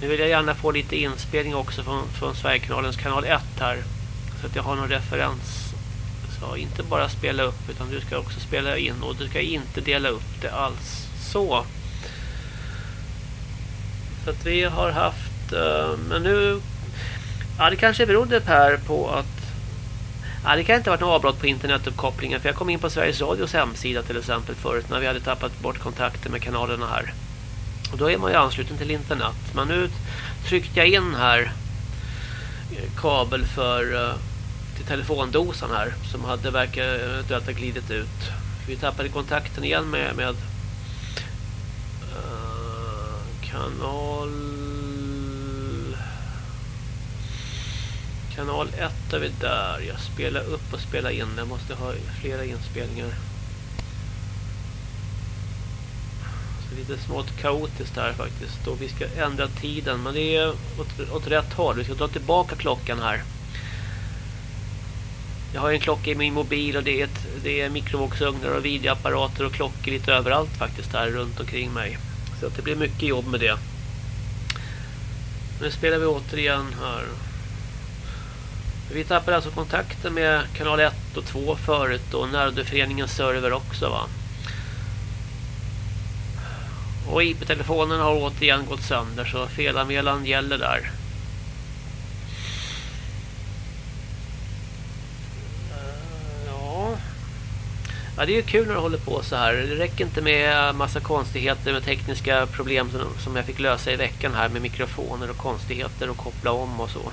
Nu vill jag gärna få lite inspelning också från, från Sverigekanalens kanal 1 här. Så att jag har någon referens. Så inte bara spela upp utan du ska också spela in. Och du ska inte dela upp det alls. Så. Så att vi har haft... Uh, men nu... Ja, det kanske berodde Per på att... Ja, det kan inte ha varit något avbrott på internetuppkopplingen. För jag kom in på Sveriges Radios hemsida till exempel förut. När vi hade tappat bort kontakten med kanalerna här. Och då är man ju ansluten till internet. Men nu tryckte jag in här eh, kabel för eh, till telefondosan här som hade verkat eventuellt ha glidit ut. Vi tappade kontakten igen med, med uh, kanal kanal 1 är vi där. Jag spelar upp och spelar in. Jag måste ha flera inspelningar. Lite smått kaotiskt här faktiskt. Och vi ska ändra tiden. Men det är åt, åt rätt håll. Vi ska dra tillbaka klockan här. Jag har en klocka i min mobil och det är, ett, det är mikrovågsugnar och videoapparater och klockor lite överallt faktiskt här runt omkring mig. Så det blir mycket jobb med det. Nu spelar vi återigen här. Vi tappar alltså kontakten med kanal 1 och 2 förut och Närradioföreningens server också va. Och IP-telefonen har återigen gått sönder så felanmälan gäller där. Eh, ja. ja, det är ju kul när det håller på så här. Det räcker inte med massa konstigheter med tekniska problem som jag fick lösa i veckan här med mikrofoner och konstigheter och koppla om och så.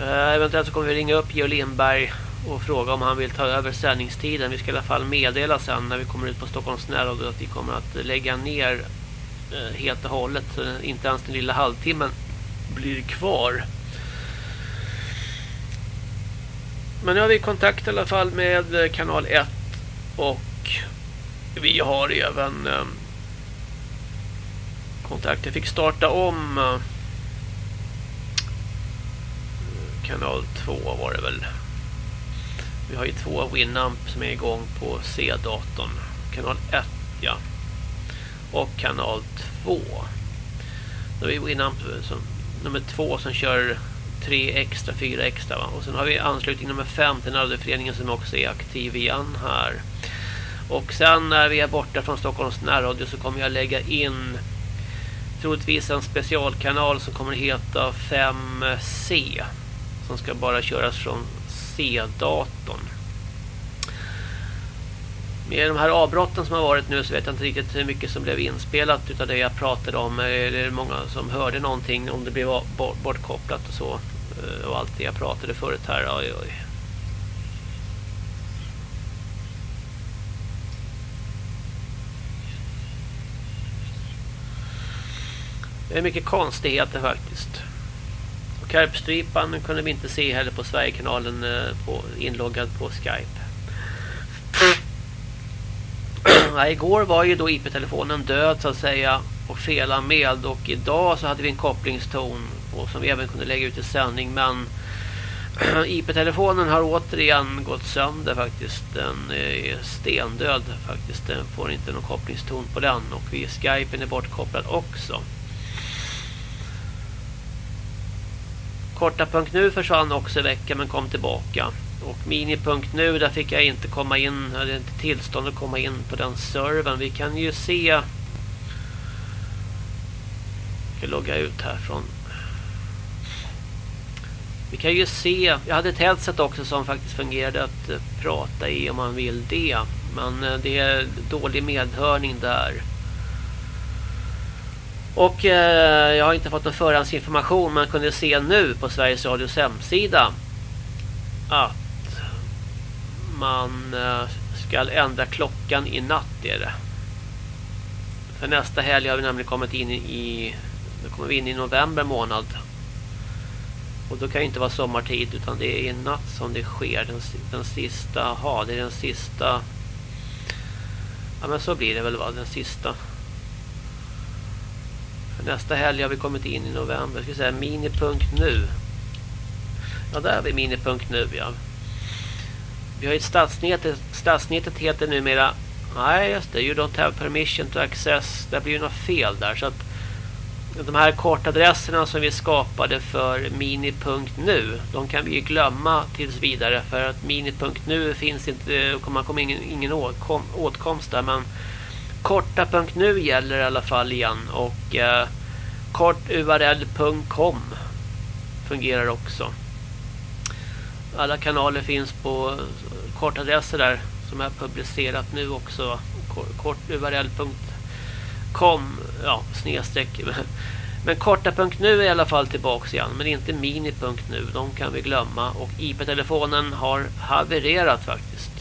Äh, eventuellt så kommer vi ringa upp Georg Lindberg och fråga om han vill ta över sändningstiden. Vi ska i alla fall meddela sen när vi kommer ut på Stockholms närråd att vi kommer att lägga ner eh, helt och hållet. Inte ens den lilla halvtimmen blir kvar. Men nu har vi kontakt i alla fall med eh, kanal 1 och vi har även eh, kontakt. Jag fick starta om kanal 2 var det väl. Vi har ju två Winamp som är igång på C-datorn. Kanal 1, ja. Och kanal 2. Då har vi Winamp som, nummer 2 som kör 3 extra, 4 extra. Va? Och sen har vi anslutning nummer 5 till närradioföreningen som också är aktiv igen här. Och sen när vi är borta från Stockholms närradio så kommer jag lägga in troligtvis en specialkanal som kommer heta 5C. Som ska bara köras från C-datorn. Med de här avbrotten som har varit nu så vet jag inte riktigt hur mycket som blev inspelat utav det jag pratade om. Eller är många som hörde någonting om det blev bortkopplat och så. Eh, och allt det jag pratade förut här. Oj, oj. Det är mycket konstigheter faktiskt. Karpstrypan kunde vi inte se heller på Sverigekanalen eh, på, inloggad på Skype. ja, igår var ju då IP-telefonen död så att säga och felanmäld och idag så hade vi en kopplingston och som vi även kunde lägga ut i sändning men IP-telefonen har återigen gått sönder faktiskt. Den är stendöd faktiskt. Den får inte någon kopplingston på den och vi Skypen är bortkopplad också. Korta.nu försvann också i veckan men kom tillbaka. Och mini.nu där fick jag inte komma in, jag hade inte tillstånd att komma in på den servern. Vi kan ju se jag ska logga ut härifrån. Vi kan ju se, jag hade ett headset också som faktiskt fungerade att eh, prata i om man vill det. Men eh, det är dålig medhörning där. Och eh, jag har inte fått någon förhandsinformation men kunde se nu på Sveriges Radios hemsida att man eh, ska ändra klockan i natt är det. För nästa helg har vi nämligen kommit in i då kommer vi in i november månad. Och då kan det inte vara sommartid utan det är i natt som det sker den, den sista, ha det är den sista Ja men så blir det väl va, den sista Nästa helg har vi kommit in i november. Jag ska säga minipunkt nu. Ja, där har vi minipunkt nu, ja. Vi har ett stadsnät. Stadsnätet heter numera Nej, just det. You don't have permission to access. Det blir ju något fel där. Så att de här kortadresserna som vi skapade för mini.nu de kan vi ju glömma tills vidare för att mini.nu finns inte man kommer ingen, ingen åtkomst där men korta.nu gäller i alla fall igen och eh, korturl.com fungerar också. Alla kanaler finns på kortadresser där som är publicerat nu också. Korturl.com ja, snedstreck. Men korta.nu är i alla fall tillbaks igen men inte mini.nu de kan vi glömma och IP-telefonen har havererat faktiskt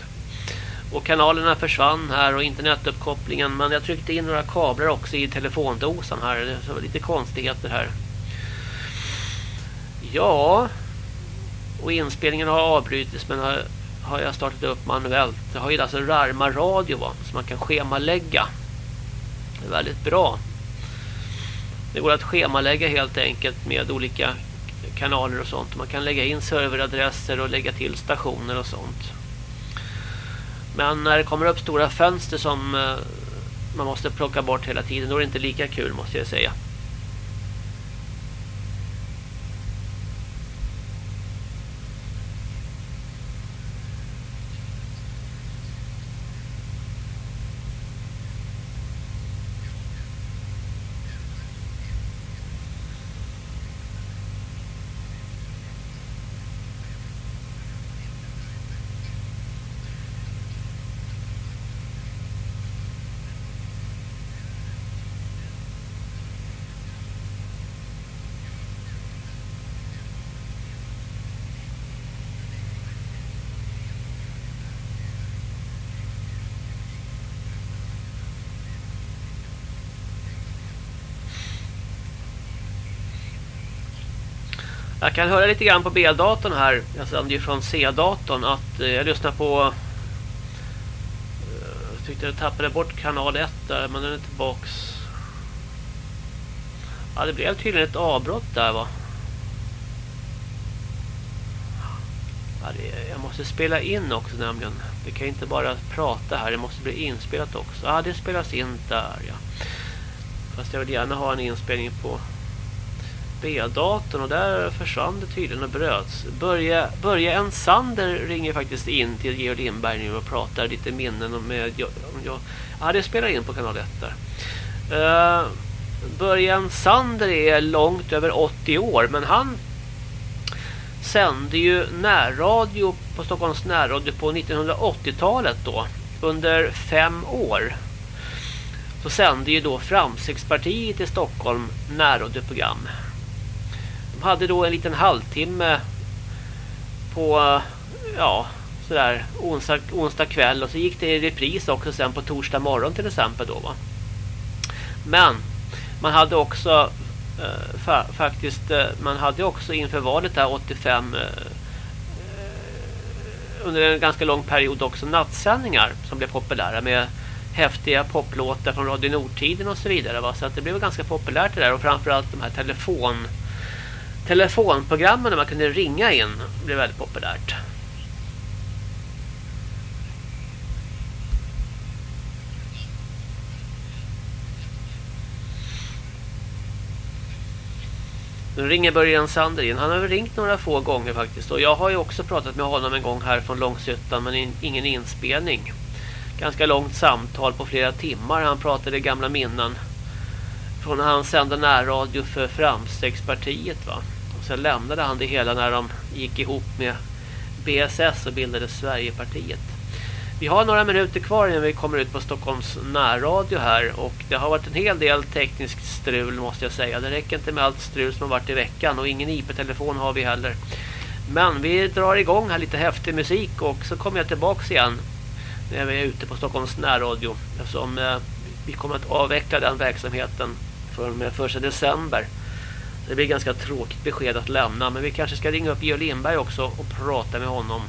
och kanalerna försvann här och internetuppkopplingen. Men jag tryckte in några kablar också i telefondosan här. Det var lite konstigheter här. Ja. Och inspelningen har avbrutits men har, har jag startat upp manuellt. Det har ju alltså Rarma radio va, så man kan schemalägga. Det är väldigt bra. Det går att schemalägga helt enkelt med olika kanaler och sånt. Man kan lägga in serveradresser och lägga till stationer och sånt. Men när det kommer upp stora fönster som eh, man måste plocka bort hela tiden då är det inte lika kul måste jag säga. Jag kan höra lite grann på B-datorn här. Jag sänder ju från C-datorn att eh, jag lyssnar på... Eh, jag tyckte jag tappade bort kanal 1 där men den är tillbaks. Ja det blev tydligen ett avbrott där va. Ja, det, jag måste spela in också nämligen. Det kan inte bara prata här, det måste bli inspelat också. Ja det spelas in där ja. Fast jag vill gärna ha en inspelning på B-datorn och där försvann det tydligen och bröts. Börje, Börje Ensander ringer faktiskt in till Georg Lindberg nu och pratar lite minnen om med jag, jag, ja, det spelar in på kanal 1 där. Uh, Börje Ensander är långt över 80 år men han sände ju närradio på Stockholms närradio på 1980-talet då under fem år. Så sände ju då Framstegspartiet i Stockholm närradioprogram hade då en liten halvtimme på ja, sådär onsdag, onsdag kväll och så gick det i repris också sen på torsdag morgon till exempel då va. Men man hade också eh, fa faktiskt eh, man hade också inför valet där 85 eh, eh, under en ganska lång period också nattsändningar som blev populära med häftiga poplåtar från Radio Nordtiden och så vidare va? så att det blev ganska populärt det där och framförallt de här telefon telefonprogrammen där man kunde ringa in blev väldigt populärt. Nu ringer Början Sander in. Han har ringt några få gånger faktiskt. Och jag har ju också pratat med honom en gång här från Långshyttan men in, ingen inspelning. Ganska långt samtal på flera timmar. Han pratade gamla minnen från när han sände närradio för Framstegspartiet va. Sen lämnade han det hela när de gick ihop med BSS och bildade Sverigepartiet. Vi har några minuter kvar innan vi kommer ut på Stockholms närradio här och det har varit en hel del tekniskt strul måste jag säga. Det räcker inte med allt strul som har varit i veckan och ingen IP-telefon har vi heller. Men vi drar igång här lite häftig musik och så kommer jag tillbaks igen när vi är ute på Stockholms närradio eftersom eh, vi kommer att avveckla den verksamheten från med 1 december. Det blir ganska tråkigt besked att lämna men vi kanske ska ringa upp Georg Lindberg också och prata med honom.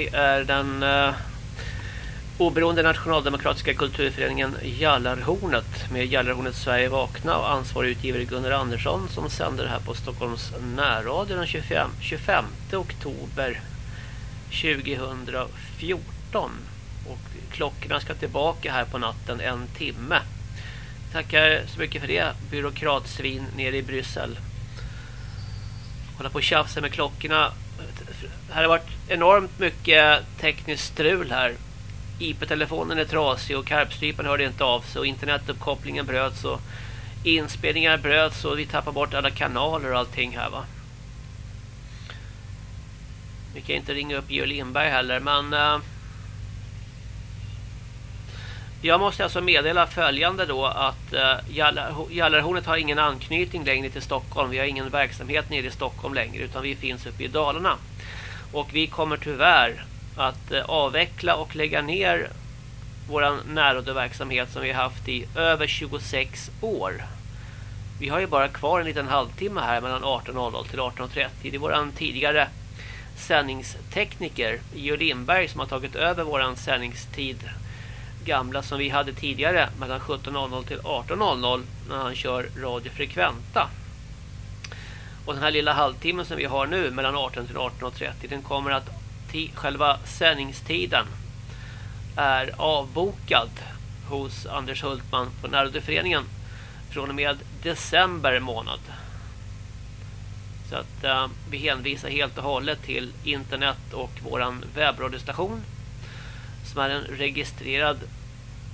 Det är den eh, oberoende nationaldemokratiska kulturföreningen Jallarhornet med Jallarhornet Sverige vakna och ansvarig utgivare Gunnar Andersson som sänder här på Stockholms närradio den 25, 25 oktober 2014 och klockorna ska tillbaka här på natten en timme. Tackar så mycket för det, byråkratsvin nere i Bryssel. Hålla på och tjafsa med klockorna. Det har varit enormt mycket tekniskt strul här. IP-telefonen är trasig och karpstrypan hörde inte av sig och internetuppkopplingen bröts och inspelningar bröts och vi tappar bort alla kanaler och allting här va. Vi kan inte ringa upp Georg Lindberg heller men uh, jag måste alltså meddela följande då att uh, Jallarhornet har ingen anknytning längre till Stockholm. Vi har ingen verksamhet nere i Stockholm längre utan vi finns uppe i Dalarna. Och vi kommer tyvärr att eh, avveckla och lägga ner vår närradioverksamhet som vi har haft i över 26 år. Vi har ju bara kvar en liten halvtimme här mellan 18.00 till 18.30. Det är vår tidigare sändningstekniker Georg Lindberg som har tagit över våran sändningstid gamla som vi hade tidigare mellan 17.00 till 18.00 när han kör Radio Frekventa. Och den här lilla halvtimmen som vi har nu mellan 18 till 18.30 den kommer att själva sändningstiden är avbokad hos Anders Hultman på Närradioföreningen från och med december månad. Så att uh, vi hänvisar helt och hållet till internet och våran webbradiostation som är en registrerad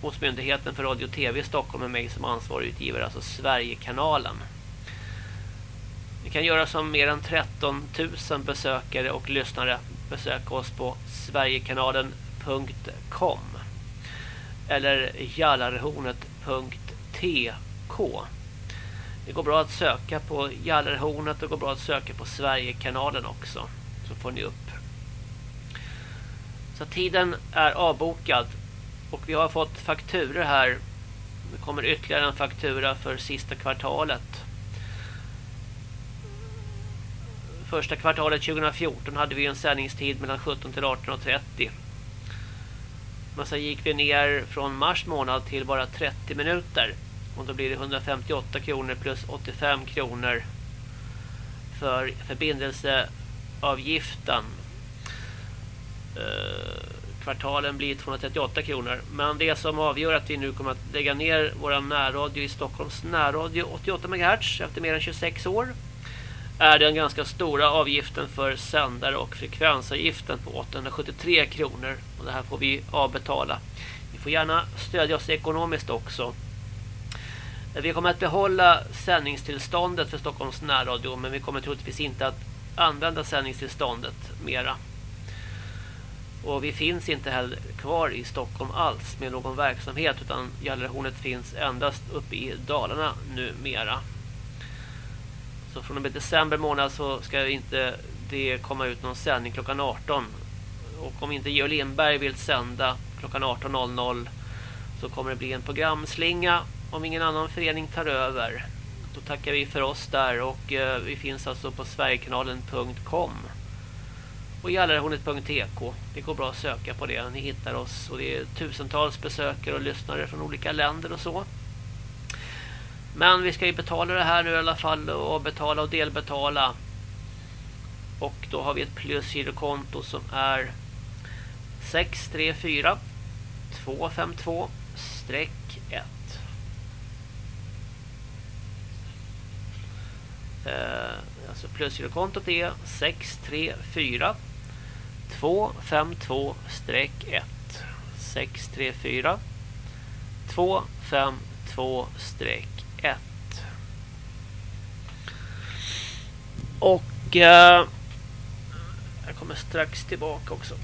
hos Myndigheten för radio och tv i Stockholm med mig som ansvarig utgivare, alltså Sverigekanalen. Vi kan göra som mer än 13 000 besökare och lyssnare Besök oss på sverigekanalen.com eller jallarhornet.tk det går bra att söka på Jallarhornet och det går bra att söka på Sverigekanalen också. Så får ni upp. Så tiden är avbokad. Och vi har fått fakturer här. Det kommer ytterligare en faktura för sista kvartalet. Första kvartalet 2014 hade vi en sändningstid mellan 17 till 18.30. Men sen gick vi ner från mars månad till bara 30 minuter. Och då blir det 158 kronor plus 85 kronor för förbindelseavgiften. Eh, kvartalen blir 238 kronor. Men det som avgör att vi nu kommer att lägga ner vår närradio i Stockholms närradio 88 MHz efter mer än 26 år är den ganska stora avgiften för sändare och frekvensavgiften på 873 kronor. Och det här får vi avbetala. Vi får gärna stödja oss ekonomiskt också. Vi kommer att behålla sändningstillståndet för Stockholms närradio men vi kommer troligtvis inte att använda sändningstillståndet mera. Och vi finns inte heller kvar i Stockholm alls med någon verksamhet utan Gallerhornet finns endast uppe i Dalarna numera. Så från och med december månad så ska inte det komma ut någon sändning klockan 18. Och om inte Georg Lindberg vill sända klockan 18.00 så kommer det bli en programslinga om ingen annan förening tar över. Då tackar vi för oss där och eh, vi finns alltså på sverigekanalen.com och jallarhornet.tk. Det går bra att söka på det. Ni hittar oss och det är tusentals besökare och lyssnare från olika länder och så. Men vi ska ju betala det här nu i alla fall och betala och delbetala. Och då har vi ett plusgirokonto som är 634 252 1. Eh, alltså plusgirokontot är 634 252-1 634 1. Och eh, jag kommer strax tillbaka också.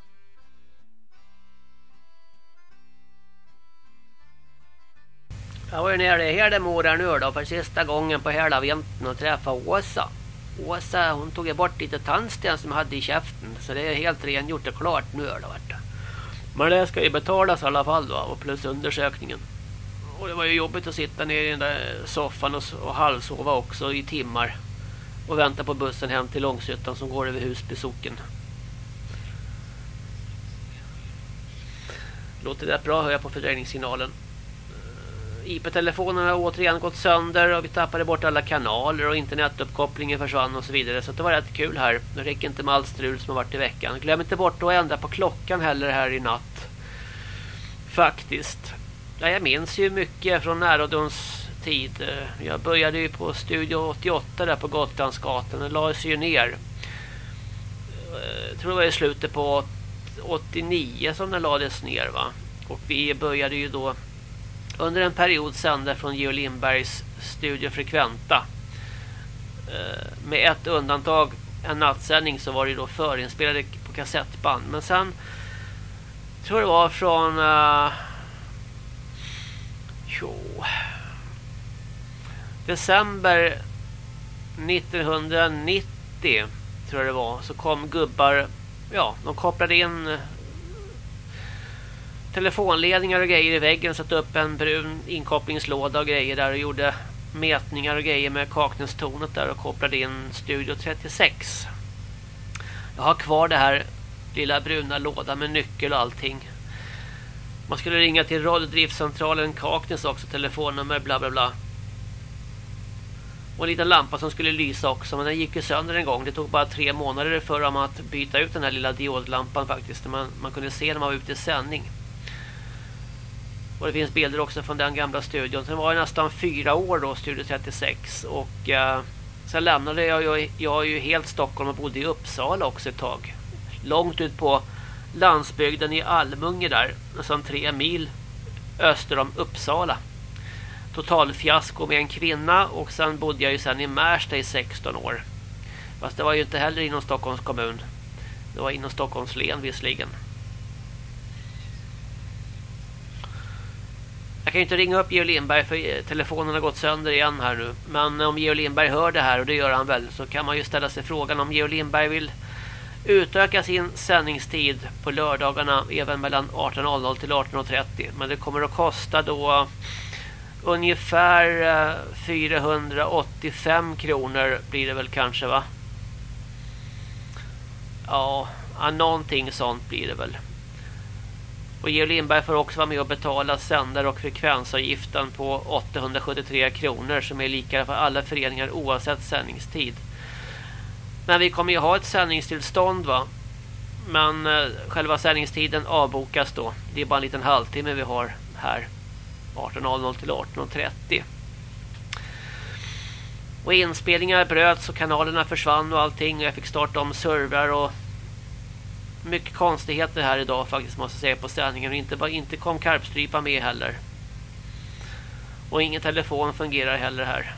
Jag var nere i Hedemora nu då för sista gången på hela vintern och träffade Åsa. Åsa hon tog bort lite tandsten som jag hade i käften så det är helt rengjort och klart nu då vart Men det ska ju betalas i alla fall då och plus undersökningen. Och det var ju jobbigt att sitta ner i den där soffan och, och halvsova också i timmar och vänta på bussen hem till Långshyttan som går över Husby socken. Låter rätt bra hör jag på fördröjningssignalen. Eh, IP-telefonen har återigen gått sönder och vi tappade bort alla kanaler och internetuppkopplingen försvann och så vidare. Så det var rätt kul här. Det räcker inte med allt strul som har varit i veckan. Glöm inte bort att ändra på klockan heller här i natt. Faktiskt. Ja, jag minns ju mycket från närradions tid. Jag började ju på Studio 88 där på Gotlandsgatan. Den lades ju ner. Jag tror det var i slutet på 89 som den lades ner va. Och vi började ju då under en period sända från Geo Lindbergs Studio Frekventa. Eh, med ett undantag, en nattsändning så var det då förinspelade på kassettband. Men sen tror jag det var från eh, jo, december 1990 tror jag det var så kom gubbar ja, de kopplade in eh, telefonledningar och grejer i väggen. Satte upp en brun inkopplingslåda och grejer där och gjorde mätningar och grejer med Kaknästornet där och kopplade in Studio 36. Jag har kvar det här lilla bruna lådan med nyckel och allting. Man skulle ringa till radiodriftcentralen Kaknäs också, telefonnummer bla bla bla. Och en liten lampa som skulle lysa också, men den gick ju sönder en gång. Det tog bara tre månader för dem att byta ut den här lilla diodlampan faktiskt. Man, man kunde se när man var ute i sändning. Och det finns bilder också från den gamla studion. Sen var det nästan fyra år då, Studio 36. Och eh, sen lämnade jag, jag, jag ju helt Stockholm och bodde i Uppsala också ett tag. Långt ut på landsbygden i Almunge där. Nästan tre mil öster om Uppsala. Totalfiasko med en kvinna och sen bodde jag ju sen i Märsta i 16 år. Fast det var ju inte heller inom Stockholms kommun. Det var inom Stockholms län visserligen. Jag kan ju inte ringa upp Georg Lindberg för telefonen har gått sönder igen här nu. Men om Georg Lindberg hör det här och det gör han väl så kan man ju ställa sig frågan om Georg Lindberg vill utöka sin sändningstid på lördagarna även mellan 18.00 till 18.30. Men det kommer att kosta då ungefär eh, 485 kronor blir det väl kanske va? Ja, någonting sånt blir det väl. Och Georg Lindberg får också vara med och betala sändare- och frekvensavgiften på 873 kronor som är lika för alla föreningar oavsett sändningstid. Men vi kommer ju ha ett sändningstillstånd va. Men eh, själva sändningstiden avbokas då. Det är bara en liten halvtimme vi har här. 18.00 till 18.30. Och inspelningar bröts och kanalerna försvann och allting. Och jag fick starta om servrar och mycket konstigheter här idag faktiskt måste jag säga på sändningen. Och inte, inte kom karpstrypa med heller. Och ingen telefon fungerar heller här.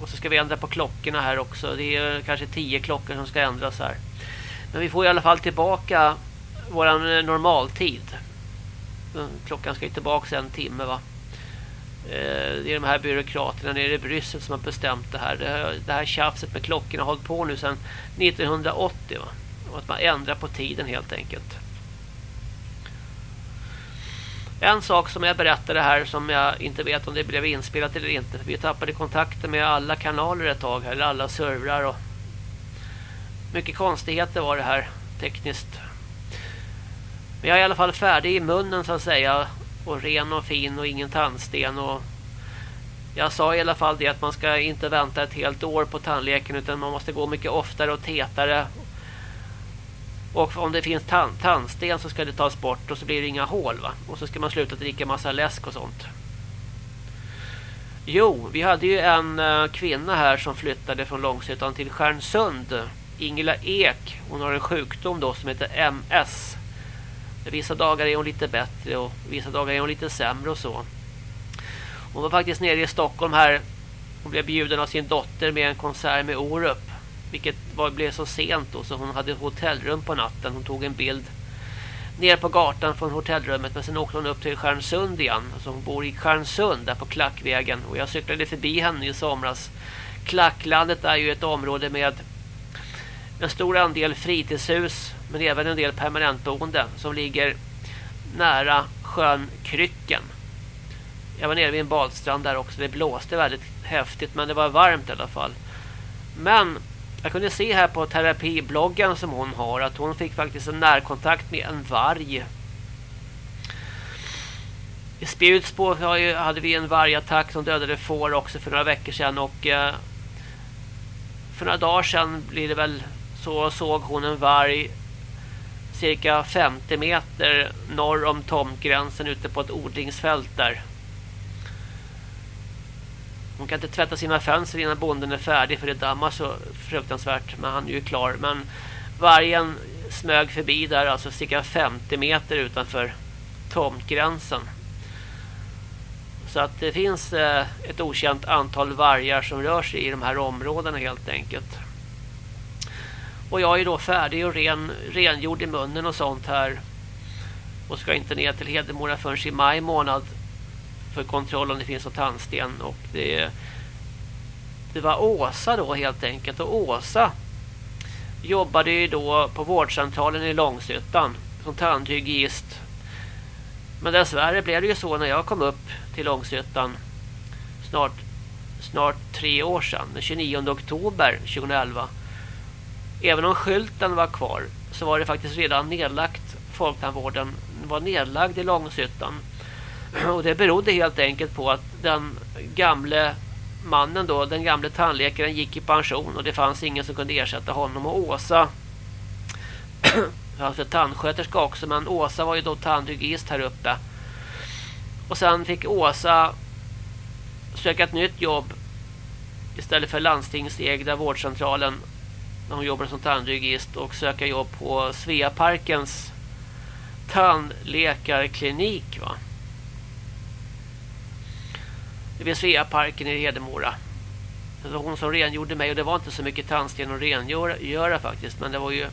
Och så ska vi ändra på klockorna här också. Det är kanske tio klockor som ska ändras här. Men vi får i alla fall tillbaka våran eh, normaltid. Mm, klockan ska ju tillbaka en timme va. Eh, det är de här byråkraterna nere i Bryssel som har bestämt det här. Det här, det här tjafset med klockorna har hållit på nu sedan 1980 va. Och att man ändrar på tiden helt enkelt. En sak som jag berättade här som jag inte vet om det blev inspelat eller inte. Vi tappade kontakten med alla kanaler ett tag här, eller alla servrar och mycket konstigheter var det här tekniskt. Men jag är i alla fall färdig i munnen så att säga och ren och fin och ingen tandsten och jag sa i alla fall det att man ska inte vänta ett helt år på tandläkaren utan man måste gå mycket oftare och tätare och om det finns tand tandsten så ska det tas bort och så blir det inga hål va. Och så ska man sluta dricka massa läsk och sånt. Jo, vi hade ju en uh, kvinna här som flyttade från Långshyttan till Stjärnsund. Ingela Ek. Hon har en sjukdom då som heter MS. Vissa dagar är hon lite bättre och vissa dagar är hon lite sämre och så. Hon var faktiskt nere i Stockholm här. Hon blev bjuden av sin dotter med en konsert med Orup. Vilket var, blev så sent då så hon hade hotellrum på natten. Hon tog en bild ner på gatan från hotellrummet men sen åkte hon upp till Stjärnsund igen. Alltså hon bor i Stjärnsund där på Klackvägen och jag cyklade förbi henne i somras. Klacklandet är ju ett område med en stor andel fritidshus men även en del permanentboende som ligger nära sjön Krycken. Jag var nere vid en badstrand där också. Det blåste väldigt häftigt men det var varmt i alla fall. Men jag kunde se här på terapibloggen som hon har att hon fick faktiskt en närkontakt med en varg. I Spjutsbo hade vi en vargattack som dödade får också för några veckor sedan och eh, för några dagar sedan blir det väl så såg hon en varg cirka 50 meter norr om tomtgränsen ute på ett odlingsfält där. Hon kan inte tvätta sina fönster innan bonden är färdig för det dammar så fruktansvärt. Men han är ju klar. Men vargen smög förbi där alltså cirka 50 meter utanför tomtgränsen. Så att det finns eh, ett okänt antal vargar som rör sig i de här områdena helt enkelt. Och jag är då färdig och ren, rengjord i munnen och sånt här. Och ska inte ner till Hedemora förrän i maj månad för kontroll om det finns något tandsten. Och det, det var Åsa då helt enkelt. Och Åsa jobbade ju då på vårdcentralen i Långshyttan som tandhygienist. Men dessvärre blev det ju så när jag kom upp till Långshyttan snart, snart tre år sedan, den 29 oktober 2011. Även om skylten var kvar så var det faktiskt redan nedlagt folktandvården var nedlagd i Långshyttan. Och det berodde helt enkelt på att den gamle mannen då, den gamle tandläkaren gick i pension och det fanns ingen som kunde ersätta honom och Åsa alltså tandsköterska också men Åsa var ju då tandhygienist här uppe. Och sen fick Åsa söka ett nytt jobb istället för landstingsägda vårdcentralen när hon jobbade som tandhygienist och söka jobb på Sveaparkens tandläkarklinik va. Det vid Sveaparken i Hedemora. Det var hon som rengjorde mig och det var inte så mycket tandsten att rengöra faktiskt men det var ju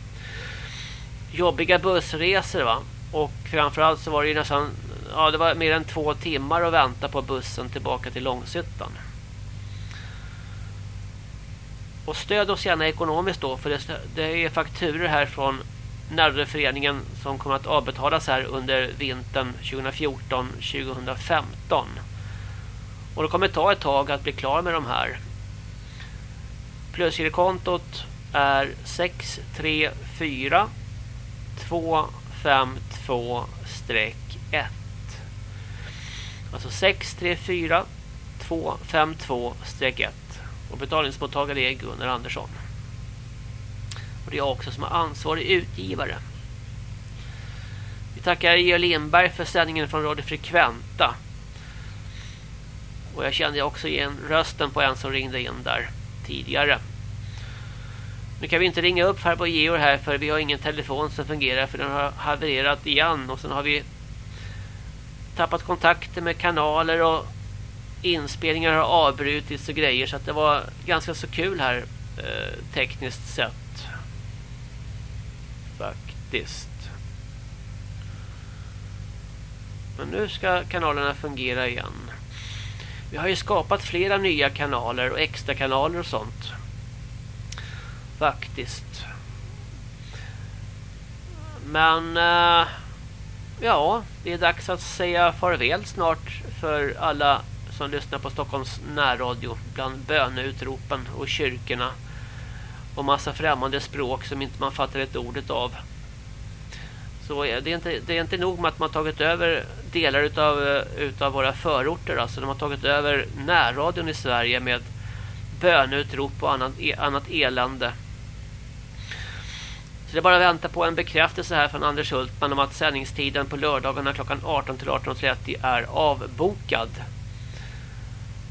jobbiga bussresor va. Och framförallt så var det ju nästan ja det var mer än två timmar att vänta på bussen tillbaka till Långshyttan. Och stöd oss gärna ekonomiskt då för det, det är fakturer här från Närreföreningen som kommer att avbetalas här under vintern 2014-2015. Och det kommer ta ett tag att bli klar med de här. Plusgirokontot är 634 252-1. Alltså 634 252-1. Och betalningsmottagare är Gunnar Andersson. Och det är jag också som är ansvarig utgivare. Vi tackar Georg Lindberg för sändningen från Radio Frekventa. Och jag kände också igen rösten på en som ringde in där tidigare. Nu kan vi inte ringa upp här på Georg här för vi har ingen telefon som fungerar för den har havererat igen och sen har vi tappat kontakter med kanaler och inspelningar har avbrutits och grejer så att det var ganska så kul här eh, tekniskt sett. Faktiskt. Men nu ska kanalerna fungera igen. Vi har ju skapat flera nya kanaler och extra kanaler och sånt. Faktiskt. Men eh, ja, det är dags att säga farväl snart för alla som lyssnar på Stockholms närradio bland böneutropen och kyrkorna och massa främmande språk som inte man fattar ett ordet av. Så det är inte, det är inte nog med att man tagit över delar utav, eh, utav våra förorter. Alltså de har tagit över närradion i Sverige med böneutrop och annat, e- annat elände. Så det är bara att vänta på en bekräftelse här från Anders Hultman om att sändningstiden på lördagarna klockan 18 till 18.30 är avbokad.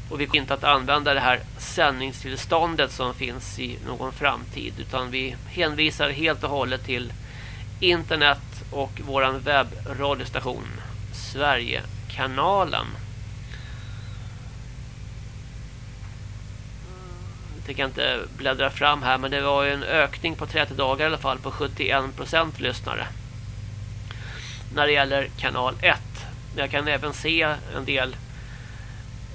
Och vi kommer inte att använda det här sändningstillståndet som finns i någon framtid utan vi hänvisar helt och hållet till internet och våran webbradiostation Sverigekanalen. Jag tänker inte bläddra fram här men det var en ökning på 30 dagar i alla fall på 71% lyssnare. När det gäller kanal 1. Jag kan även se en del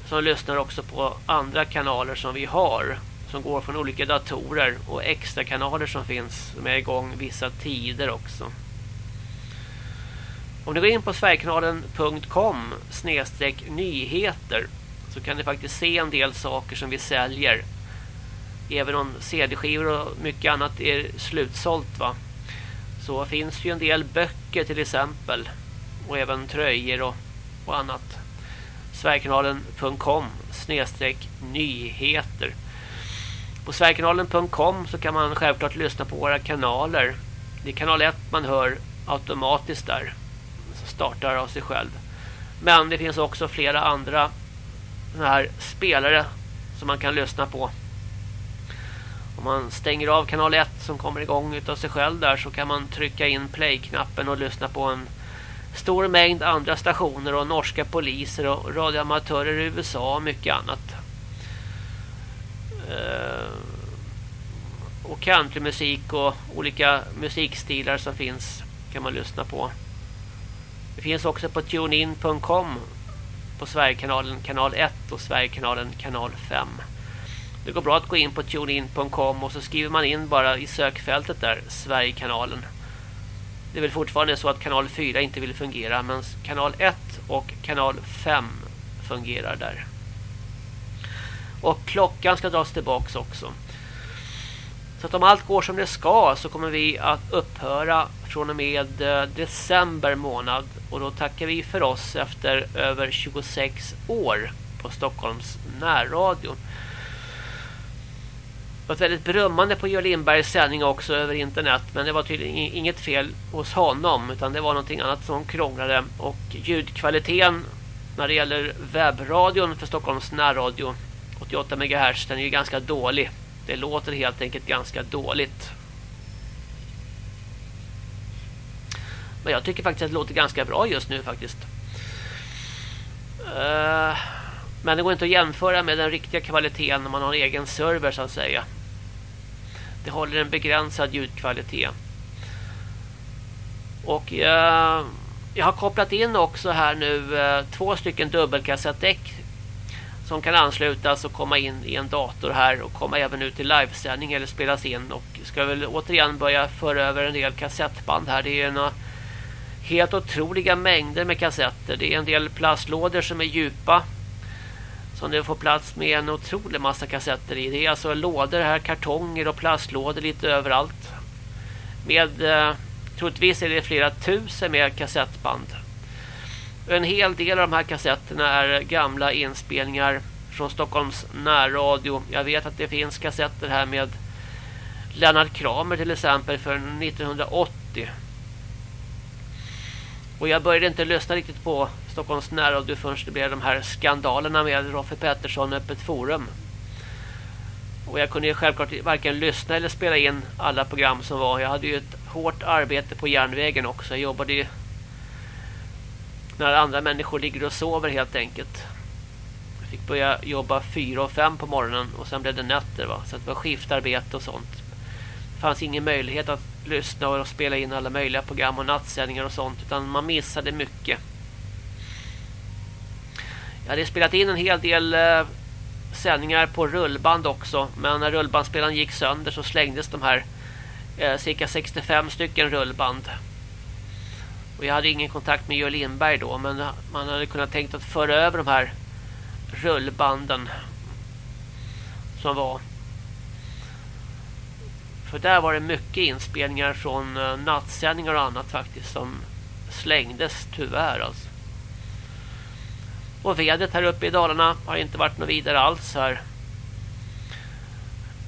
som lyssnar också på andra kanaler som vi har som går från olika datorer och extra kanaler som finns som är igång vissa tider också. Om ni går in på sverigekanalen.com snedstreck nyheter så kan ni faktiskt se en del saker som vi säljer. Även om CD-skivor och mycket annat är slutsålt va. Så finns ju en del böcker till exempel. Och även tröjor och, och annat. Sverigekanalen.com snedstreck nyheter. På Sverigekanalen.com så kan man självklart lyssna på våra kanaler. Det är kanal 1 man hör automatiskt där. Som startar av sig själv. Men det finns också flera andra här spelare som man kan lyssna på. Om man stänger av kanal 1 som kommer igång utav sig själv där så kan man trycka in play-knappen och lyssna på en stor mängd andra stationer och norska poliser och radioamatörer i USA och mycket annat. Eh, och countrymusik och olika musikstilar som finns kan man lyssna på. Det finns också på tunein.com på Sverigekanalen kanal 1 och Sverigekanalen kanal 5. Det går bra att gå in på tunein.com och så skriver man in bara i sökfältet där Sverigekanalen. Det är väl fortfarande så att kanal 4 inte vill fungera men kanal 1 och kanal 5 fungerar där. Och klockan ska dras tillbaks också. Så att om allt går som det ska så kommer vi att upphöra från och med eh, december månad. Och då tackar vi för oss efter över 26 år på Stockholms närradio. Det var ett väldigt brummande på Jörn Lindbergs sändning också över internet. Men det var tydligen inget fel hos honom utan det var någonting annat som krånglade. Och ljudkvaliteten när det gäller webbradion för Stockholms närradio 88 MHz den är ju ganska dålig. Det låter helt enkelt ganska dåligt. Men jag tycker faktiskt att det låter ganska bra just nu faktiskt. Eh, men det går inte att jämföra med den riktiga kvaliteten när man har en egen server så att säga. Det håller en begränsad ljudkvalitet. Och jag, jag har kopplat in också här nu eh, två stycken dubbelkassettdäck som kan anslutas och komma in i en dator här och komma även ut i livesändning eller spelas in och ska väl återigen börja föra över en del kassettband här. Det är några helt otroliga mängder med kassetter. Det är en del plastlådor som är djupa som det får plats med en otrolig massa kassetter i. Det är alltså lådor här, kartonger och plastlådor lite överallt. Med eh, troligtvis är det flera tusen med kassettband. En hel del av de här kassetterna är gamla inspelningar från Stockholms närradio. Jag vet att det finns kassetter här med Lennart Kramer till exempel för 1980. Och jag började inte lyssna riktigt på Stockholms närradio förrän det blev de här skandalerna med Roffe Pettersson öppet forum. Och jag kunde ju självklart varken lyssna eller spela in alla program som var. Jag hade ju ett hårt arbete på järnvägen också. Jag jobbade ju när andra människor ligger och sover helt enkelt. Jag fick börja jobba fyra och fem på morgonen och sen blev det nätter va. Så det var skiftarbete och sånt. Det fanns ingen möjlighet att lyssna och spela in alla möjliga program och nattsändningar och sånt utan man missade mycket. Jag hade spelat in en hel del eh, sändningar på rullband också men när rullbandspelaren gick sönder så slängdes de här eh, cirka 65 stycken rullband och jag hade ingen kontakt med Georg Lindberg då. Men man hade kunnat tänkt att föra över de här rullbanden. Som var. För där var det mycket inspelningar från eh, nattsändningar och annat faktiskt. Som slängdes tyvärr alltså. Och vädret här uppe i Dalarna har inte varit något vidare alls här.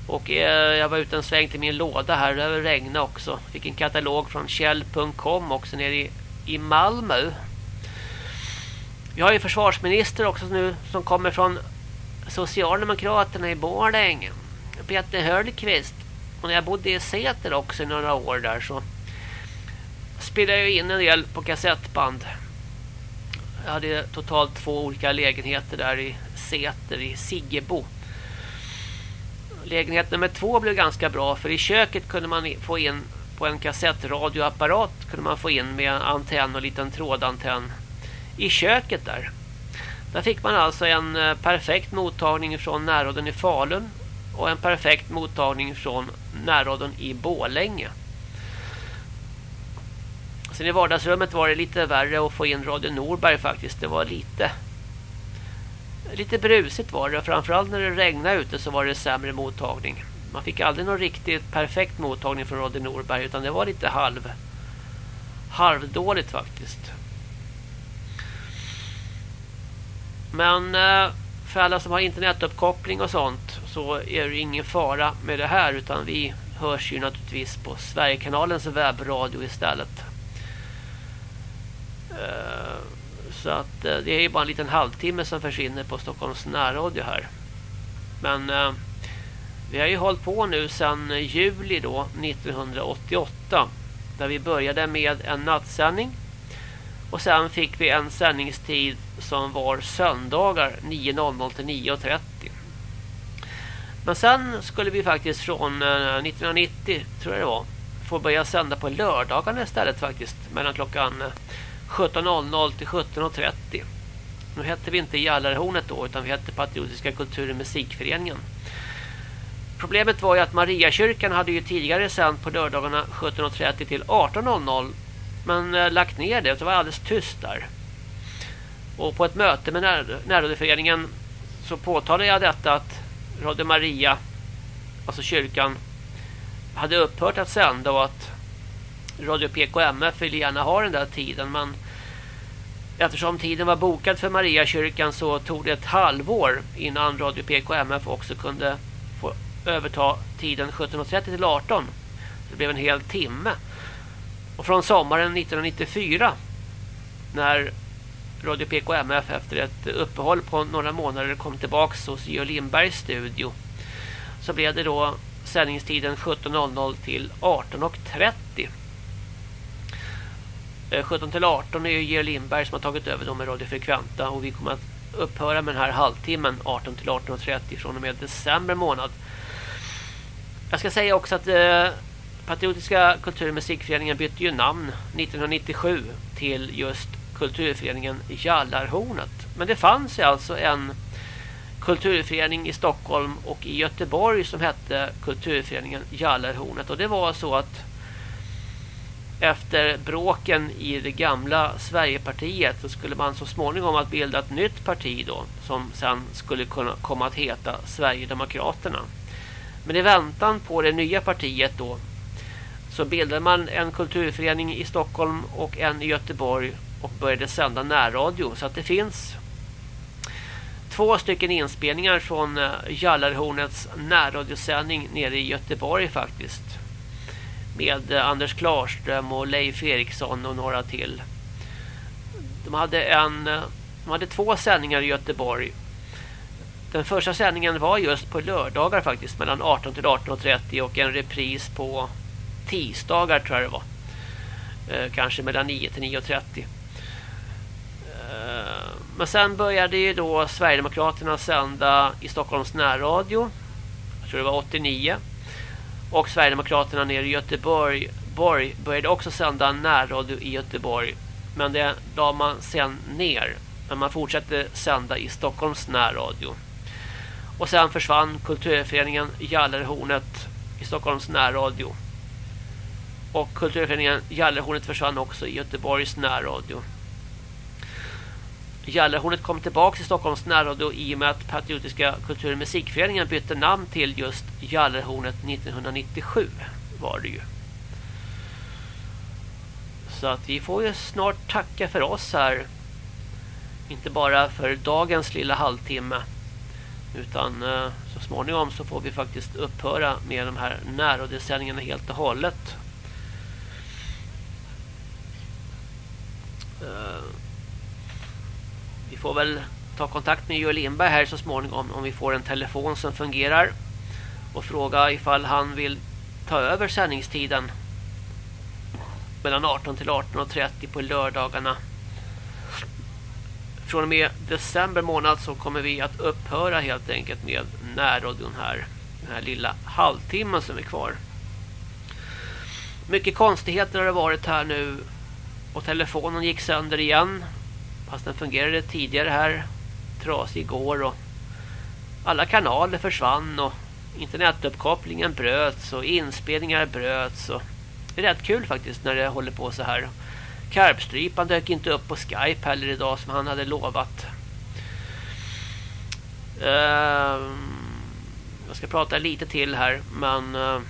Och eh, jag var ute en sväng till min låda här. Det regnade också. Fick en katalog från Kjell.com också nere i i Malmö. Vi har ju försvarsminister också nu som kommer från Socialdemokraterna i Borlänge. Peter Höllqvist. Och när jag bodde i Säter också i några år där så spelade jag in en del på kassettband. Jag hade totalt två olika lägenheter där i Säter i Siggebo. Lägenhet nummer två blev ganska bra för i köket kunde man få in på en kassettradioapparat kunde man få in med antenn och liten trådantenn i köket där. Där fick man alltså en eh, perfekt mottagning från närråden i Falun och en perfekt mottagning från närråden i Bålänge. Sen i vardagsrummet var det lite värre att få in Radio Norberg faktiskt. Det var lite lite brusigt var det. Framförallt när det regnade ute så var det sämre mottagning. Man fick aldrig någon riktigt perfekt mottagning från Radio Norberg utan det var lite halv halvdåligt faktiskt. Men eh, för alla som har internetuppkoppling och sånt så är det ingen fara med det här utan vi hörs ju naturligtvis på Sverigekanalens webbradio istället. Eh, så att eh, det är ju bara en liten halvtimme som försvinner på Stockholms närradio här. Men vi har ju hållit på nu sedan juli då 1988 där vi började med en nattsändning och sen fick vi en sändningstid som var söndagar 9.00 till 9.30. Men sen skulle vi faktiskt från eh, 1990 tror jag det var få börja sända på lördagarna istället faktiskt mellan klockan eh, 17.00 till 17.30. Nu hette vi inte Jallarhornet då utan vi hette Patriotiska kultur- och musikföreningen. Problemet var ju att Mariakyrkan hade ju tidigare sänt på lördagarna 17.30 till 18.00 men eh, lagt ner det. Det var alldeles tyst där. Och på ett möte med närrådeföreningen närradioföreningen så påtalade jag detta att Radio Maria, alltså kyrkan, hade upphört att sända och att Radio PKMF ville gärna ha den där tiden men eftersom tiden var bokad för Mariakyrkan så tog det ett halvår innan Radio PKMF också kunde överta tiden 17.30 till 18. Det blev en hel timme. Och från sommaren 1994 när Radio PKMF efter ett uppehåll på några månader kom tillbaka hos Georg Lindbergs studio så blev det då sändningstiden 17.00 till 18.30. 17 eh, till 18 är ju Georg Lindberg som har tagit över dem med Radio Frekventa och vi kommer att upphöra med den här halvtimmen 18 till 18.30 från och med december månad. Jag ska säga också att eh, Patriotiska kultur- och musikföreningen bytte ju namn 1997 till just kulturföreningen Jallarhornet. Men det fanns ju alltså en kulturförening i Stockholm och i Göteborg som hette kulturföreningen Jallarhornet. Och det var så att efter bråken i det gamla Sverigepartiet så skulle man så småningom att bilda ett nytt parti då som sen skulle kunna komma att heta Sverigedemokraterna. Men i väntan på det nya partiet då så bildade man en kulturförening i Stockholm och en i Göteborg och började sända närradio. Så att det finns två stycken inspelningar från eh, Jallarhornets närradiosändning nere i Göteborg faktiskt. Med eh, Anders Klarström och Leif Eriksson och några till. De hade, en, eh, de hade två sändningar i Göteborg. Den första sändningen var just på lördagar faktiskt mellan 18 till 18.30 och en repris på tisdagar tror jag det var. Eh, kanske mellan 9 till 9.30. Eh, men sen började ju då Sverigedemokraterna sända i Stockholms närradio. Jag tror det var 89. Och Sverigedemokraterna nere i Göteborg Borg började också sända närradio i Göteborg. Men det la man sen ner. Men man fortsatte sända i Stockholms närradio. Och sen försvann kulturföreningen Gallerhornet i Stockholms närradio. Och kulturföreningen Gallerhornet försvann också i Göteborgs närradio. Gallerhornet kom tillbaka till Stockholms närradio i och med att Patriotiska kultur- och musikföreningen bytte namn till just Gallerhornet 1997 var det ju. Så att vi får ju snart tacka för oss här. Inte bara för dagens lilla halvtimme. Utan eh, så småningom så får vi faktiskt upphöra med de här närradiosändningarna helt och hållet. Eh, vi får väl ta kontakt med Joel Lindberg här så småningom om vi får en telefon som fungerar och fråga ifall han vill ta över sändningstiden mellan 18 till 18.30 på lördagarna. Från och med december månad så kommer vi att upphöra helt enkelt med närradion här. Den här lilla halvtimmen som är kvar. Mycket konstigheter har det varit här nu och telefonen gick sönder igen. Fast den fungerade tidigare här. Trasig igår och alla kanaler försvann och internetuppkopplingen bröts och inspelningar bröts. Och det är rätt kul faktiskt när det håller på så här. Karpstrypan dök inte upp på Skype heller idag som han hade lovat. Uh, jag ska prata lite till här men uh,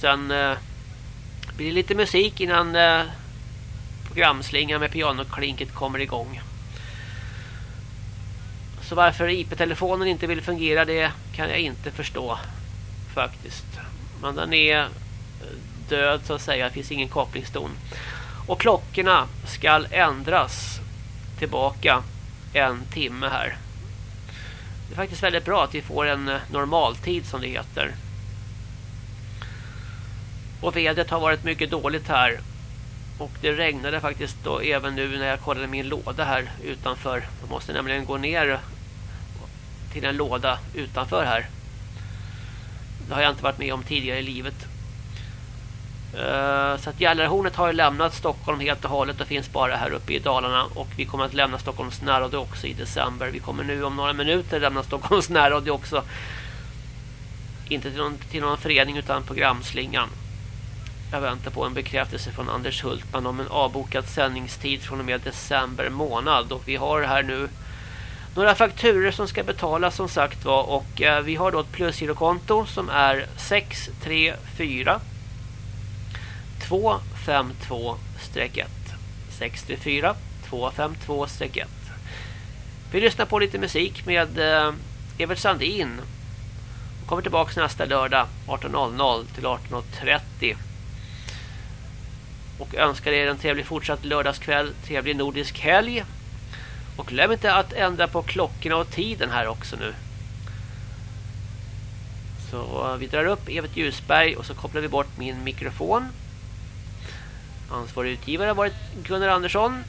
sen uh, blir det lite musik innan uh, programslingan med pianoklinket kommer igång. Så varför IP-telefonen inte vill fungera det kan jag inte förstå faktiskt. Men den är död så att säga. Det finns ingen kopplingston. Och klockorna ska ändras tillbaka en timme här. Det är faktiskt väldigt bra att vi får en eh, normaltid som det heter. Och vädret har varit mycket dåligt här. Och det regnade faktiskt då även nu när jag kollade min låda här utanför. Jag måste nämligen gå ner till en låda utanför här. Det har jag inte varit med om tidigare i livet. Eh, så att Gällarhornet har ju lämnat Stockholm helt och hållet och finns bara här uppe i Dalarna. Och vi kommer att lämna Stockholms närradio också i december. Vi kommer nu om några minuter lämna Stockholms närradio också. Inte till någon, till någon förening utan programslingan. Jag väntar på en bekräftelse från Anders Hultman om en avbokad sändningstid från och med december månad. Och vi har här nu några fakturer som ska betalas som sagt var. Och eh, vi har då ett plusgirokonto som är 634 252-1 634 252-1 Vi lyssnar på lite musik med eh, Evert Sandin. kommer tillbaka nästa lördag 18.00 till 18.30 och önskar er en trevlig fortsatt lördagskväll, trevlig nordisk helg. Och glöm inte att ändra på klockorna och tiden här också nu. Så eh, vi drar upp Evert Ljusberg och så kopplar vi bort min mikrofon. Ansvarig utgivare har varit Gunnar Andersson.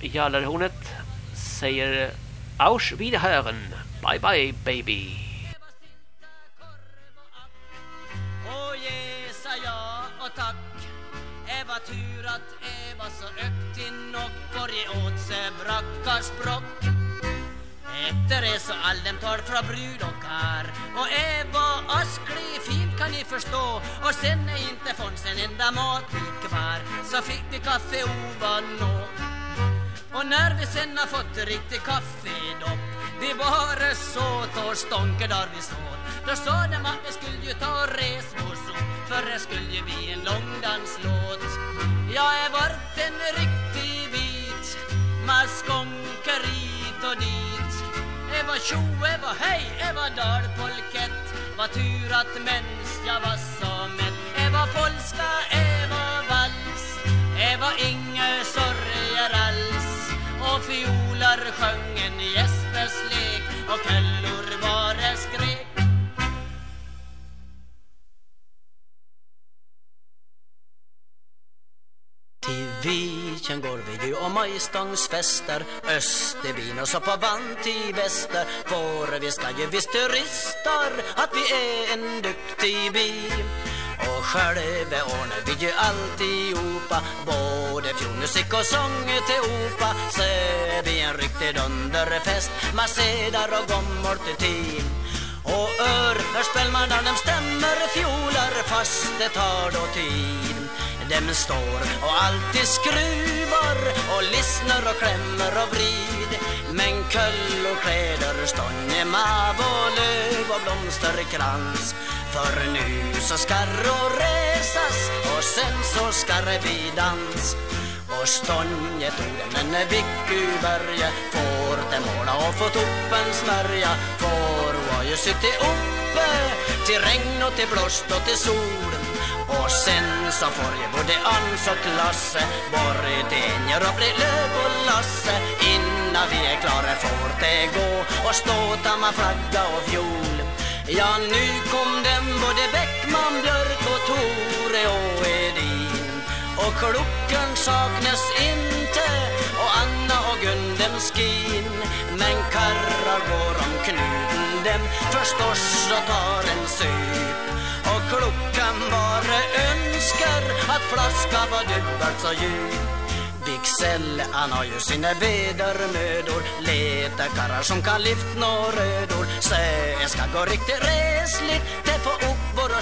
Jallarhornet säger Aus Wiederhören. Bye bye baby. Och gesa ja och tack var tur att Eva så öktin och borge åt sig brackars brock. Efter det så all dem tar fra brud och kar Och Eva asklig fint kan ni förstå. Och sen är inte fanns en enda matbit kvar. Så fick vi kaffe ovanå och när vi sen har fått riktigt kaffedopp Vi bara såt och stånker där vi såg Då sa de att vi skulle ju ta och För det skulle ju bli en långdanslåt. Jag är vart en riktig bit Man skånkar hit och dit. Eva tjo, Eva hej, Eva dalpolkett. Vad tur att mens jag var så mätt Eva polska, Eva vals. Eva inga sorger alls. Och fiolar sjöng en Jespers lek. Och källor det skrek Till Viken går vi ju och majstångsfester Österbyn och så på vant i väster. För vi ska ju visst turistar att vi är en duktig by. Och själva ordnar vi ju alltihopa. Både fjolmusik och sång till opa. Så är vi en riktig dunderfest Massedar och gommor till team. Och där de stämmer fjolar. Fast det tar då tid. Dem står och alltid skruvar Och lyssnar och klämmer och vrid. Men köll och kläder stånge mav och löv och blomsterkrans för nu så ska och resas och sen så ska det bli dans. Och stånget orden en vickuberge får det måla och få toppen smörja. Får har ju suttit uppe till regn och till blåst och till sol och sen så får ju både Ans och Lasse Borgenjer och bli och Lasse. Innan vi är klara får det gå och ståta med flagga och fjol. Ja, nu kom den både Bäckman, Björk och Tore och Edin. Och klockan saknas inte och Anna och Gun dem skin. Men karrar går om knuten dem förstås och tar en syp klockan bara önskar att flaskan var dubbelt så djup Bixell han har ju sina vedermödor. Leta karrar som kan lyft några rödor. Så jag ska gå riktigt resligt. Det får upp våra